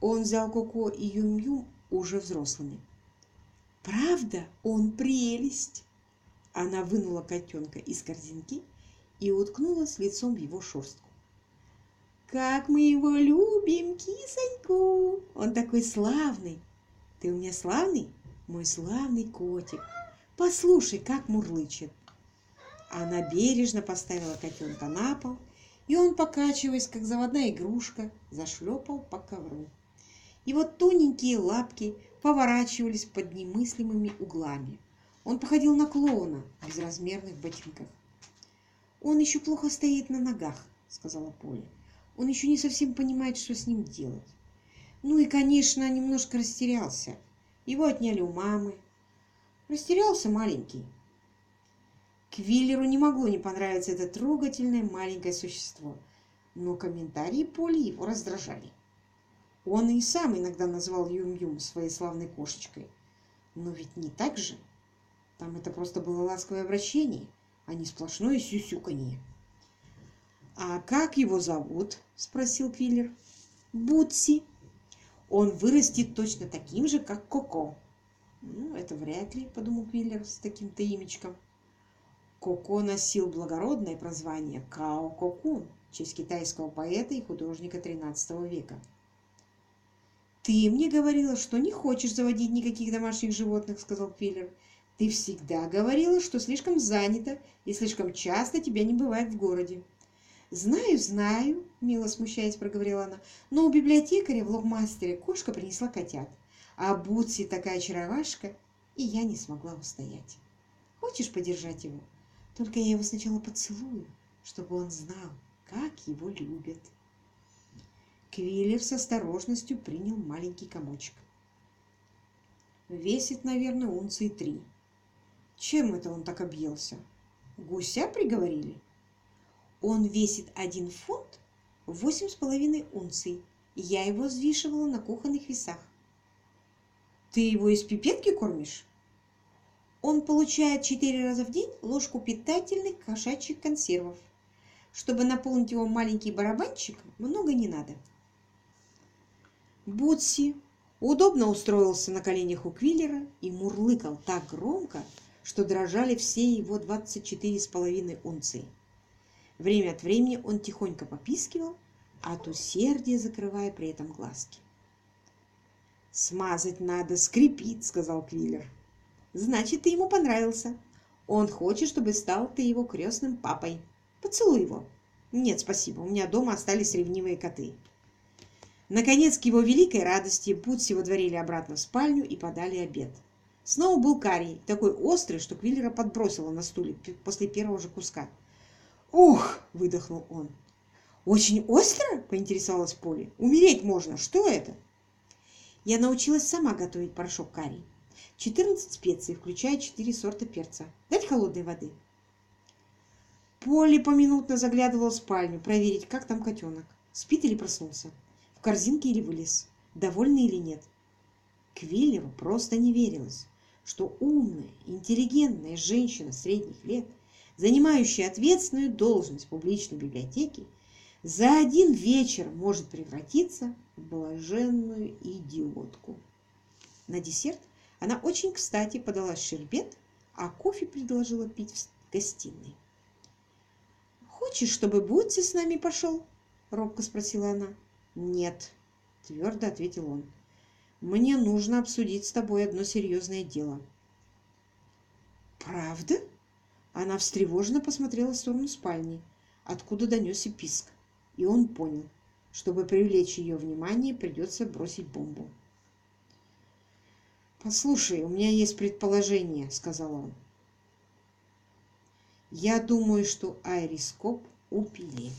Он взял Коко и Юм-Юм уже взрослыми. «Правда, он прелесть!» Она вынула котенка из корзинки и уткнулась лицом в его шерстку. «Как мы его любим, кисоньку! Он такой славный! Ты у меня славный, мой славный котик! Послушай, как мурлычет!» Она бережно поставила котенка на пол, и он, покачиваясь, как заводная игрушка, зашлепал по ковру. Его тоненькие лапки поворачивались под немыслимыми углами. Он походил на клоуна в безразмерных ботинках. «Он еще плохо стоит на ногах», — сказала Поля. «Он еще не совсем понимает, что с ним делать. Ну и, конечно, немножко растерялся. Его отняли у мамы. Растерялся маленький, Квиллеру не могло не понравиться это трогательное маленькое существо, но комментарии Поли его раздражали. Он и сам иногда назвал Юм-Юм своей славной кошечкой. Но ведь не так же. Там это просто было ласковое обращение, а не сплошное сюсюканье. «А как его зовут?» – спросил Квиллер. Бутси. Он вырастет точно таким же, как Коко. Ну, это вряд ли, подумал Квиллер с таким-то имечком. Коко носил благородное прозвание Као Кокун в честь китайского поэта и художника XIII века. «Ты мне говорила, что не хочешь заводить никаких домашних животных», — сказал Квиллер. «Ты всегда говорила, что слишком занята и слишком часто тебя не бывает в городе». «Знаю, знаю», — мило смущаясь, проговорила она, «но у библиотекаря в логмастере кошка принесла котят, а Бутси такая очаровашка, и я не смогла устоять. Хочешь подержать его? Только я его сначала поцелую, чтобы он знал, как его любят». Квиллер с осторожностью принял маленький комочек. Весит, наверное, унции три. Чем это он так объелся? Гуся приговорили? Он весит один фунт восемь с половиной унций. Я его взвешивала на кухонных весах. Ты его из пипетки кормишь? Он получает четыре раза в день ложку питательных кошачьих консервов. Чтобы наполнить его маленький барабанчик, много не надо. Бутси удобно устроился на коленях у Квиллера и мурлыкал так громко, что дрожали все его двадцать четыре с половиной унции. Время от времени он тихонько попискивал, от усердия закрывая при этом глазки. «Смазать надо, скрипит», — сказал Квиллер. «Значит, ты ему понравился. Он хочет, чтобы стал ты его крестным папой. Поцелуй его». «Нет, спасибо, у меня дома остались ревнивые коты». Наконец, к его великой радости, Путси водворили обратно в спальню и подали обед. Снова был карий, такой острый, что Квиллера подбросило на стуле после первого же куска. «Ух!» – выдохнул он. «Очень остро?» – поинтересовалась Поли. «Умереть можно. Что это?» Я научилась сама готовить порошок карий. 14 специй, включая 4 сорта перца. Дать холодной воды. Поли поминутно заглядывала в спальню, проверить, как там котенок. Спит или проснулся корзинке или вылез, довольный или нет. Квиллеру просто не верилось, что умная, интеллигентная женщина средних лет, занимающая ответственную должность в публичной библиотеке, за один вечер может превратиться в блаженную идиотку. На десерт она очень кстати подала щербет, а кофе предложила пить в гостиной. «Хочешь, чтобы Бутси с нами пошел?» – робко спросила она. «Нет», – твердо ответил он. «Мне нужно обсудить с тобой одно серьезное дело». «Правда?» Она встревоженно посмотрела в сторону спальни, откуда донесся писк, и он понял, чтобы привлечь ее внимание, придется бросить бомбу. «Послушай, у меня есть предположение», — сказал он. «Я думаю, что Айрископ убили».